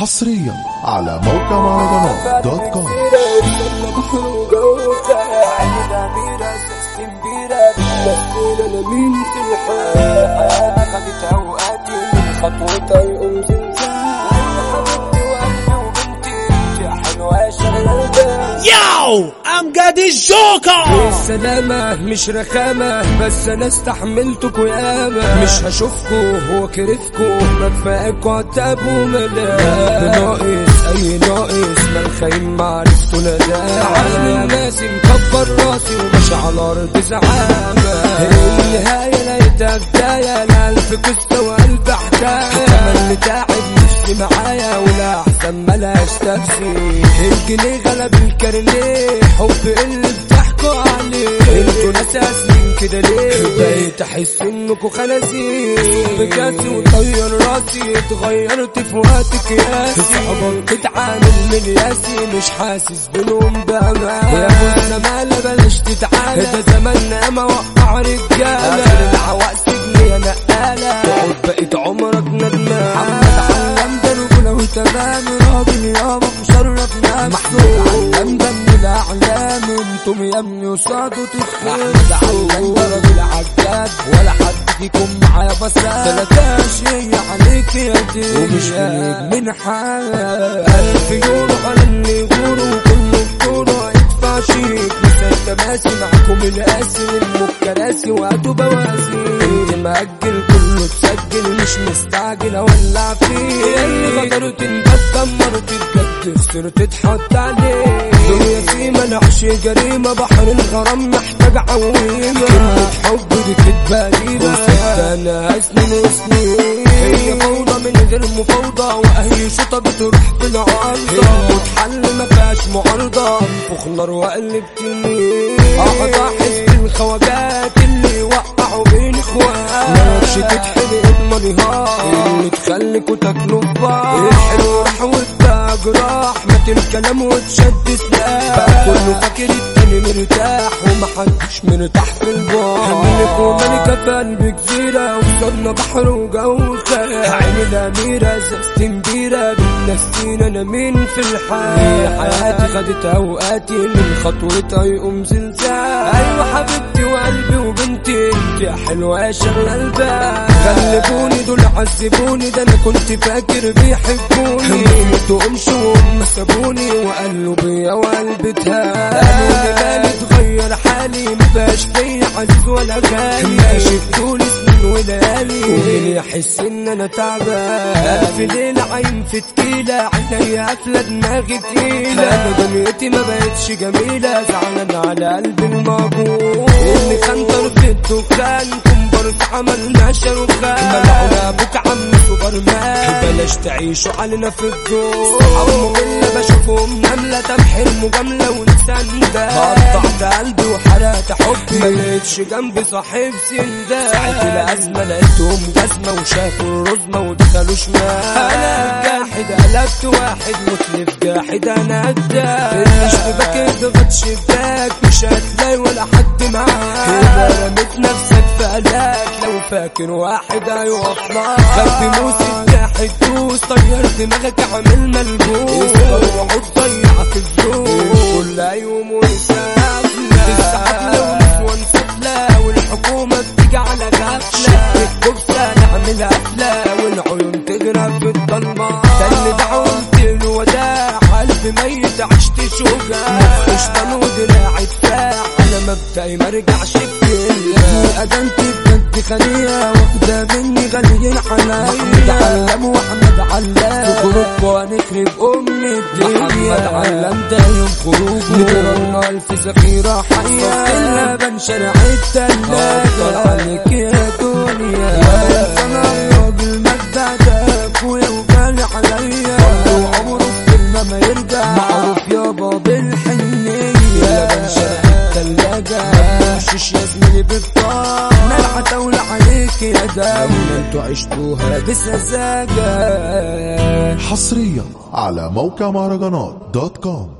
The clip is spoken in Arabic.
حصريا على موقع مهرجانات دوت كوم. حبيبتي وبنتي شغلة البال I'm Gaddy Joker. السلامة مش رخامة بس أنا استحملتكوا ياما مش هشوفكوا وكرفكوا ما كفاياكوا عتاب وملام ناقص أي ناقص. ما الخاين ما عرفتوا لا ده عالم ناسي مكبر راسي وماشي على أرض زعامة. النهاية لقيتها بداية الألف قصة وقلب حكاية اللي تعب نفسي معايا ولا أحسن ملاش تفسير الجنيه غلب الكارنيه حب اللي بتحكوا عليه. أنتوا ناس اسمين كده ليه؟ بقيت احس إنكوا خنازير بكاسي وطير راسي اتغيرت في وقت قياسي صعبان تتعامل من ياسي مش حاسس بنوم بأمان. يا ابو الزمالة بلاش تتعالى. ده زماننا ما وقع رجالة. آخر العواق سجن يا تقعد بقيت عمرك ندمان. وتمام راجل يابا مشرف نفسه محمود ده من الأعلام أنتم يا ابني علم ده راجل عجاد ولا حد فيكم معايا بس ثلاثة. شيء عليك يا دي ومش فيك من حال ألف يورو على اللي يغوروا وكل بطولة ادفع شيك لسه ماشي معاكم القاسي والكراسي وهاتوا بواسي انت مأجل كله تسجل مش مستعجل. أولع فيه اللي غدروا تنبت دمرت بجد خسرت تتحط عليه. دنيا سيما نعش جريمة بحر الغرام محتاج عويمة. كلمة حب دي كدبة قديمة أنا سنين وسنين. هي فوضى من غير مفاوضة واي شوطة بتروح في العارضة المتحل ما فيهاش معارضة. انفخ نار واقلب تنين. اللي وقعوا بين مالكش تتحرق اضمنيها اللي تخليك وتاكلوا في بعض الحلو راح وادى جراح مات الكلام واتشد سلاح. بقى كله فاكر التاني مرتاح. ومحدش مرتاح في البار ملك وملكة في قلب جزيرة وصلنا بحر وجو خير عيني الأميرة زازت كبيرة بتنسين أنا مين في الحياة حياتي خدت أوقاتي من خطوتها يقوم زلزال. أيوة حبيبتي وقلبي وبنتي انت يا حلوة يا شغلة البال غلبوني دول عذبوني ده أنا كنت فاكر بيحبوني. متوا امشوا وهم سابوني وقالوا بيا وقلبي اتهان قالوا لي اتغير حالي مبقاش فيا عزيز ولا غالي. ماشي طول سنين وليالي ومين يحس ان أنا تعبان؟ في ليلة عين في تكيلة عينيا قافلة دماغي تقيلة أنا دنيتي ما بقتش جميلة زعلان على قلبي الموجود اللي خنطر في الدكان كومبارس عملنا شاروخان ملعون أبوك عم سوبرمان بلاش تعيشوا علينا في الدور. صحابهم اللي بشوفهم نملة تمحي المجاملة ونسندة قطعت قلبي وحرقت حبي. ما لقيتش جنبي صاحب سندة ساعة الأزمة لقيتهم جزمة وشافوا الرزمة ودخلوا شمال أنا جاحد قلبت واحد متلف جاحد أنا قدام الاشتباك اضغط شباك مش هتلاقي ولا حد معاك. إذا رميت نفسك في لو فاكر واحد هيقف معاك خبي موسى جاحد دوس طير دماغك عامل ملبوس وعود ضيع في الزور. كل يوم وداع قلبي ميت عشت ودراعي دفاع أنا مبدئي مرجعش بكلمة ادنتي بجد خلية واخدة مني غاليين حنايا محمد علام وأحمد علام في جروب وهنخرب ام الدنيا. محمد علام ده يوم خروج نجرنا الف ذخيرة حية اللبن شارع التلاجة عليك يا دنيا. عليك يا دولة أنتوا عشتوها بسذاجة. حصريا على موقع مهرجانات دوت كوم.